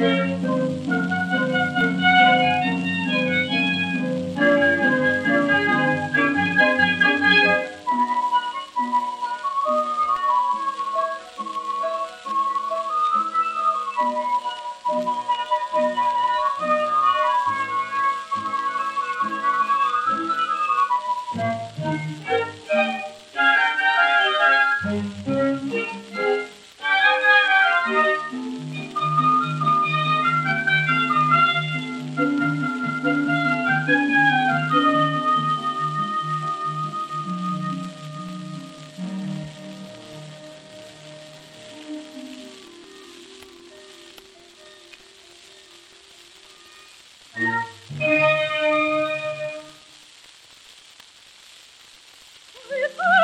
With Oh,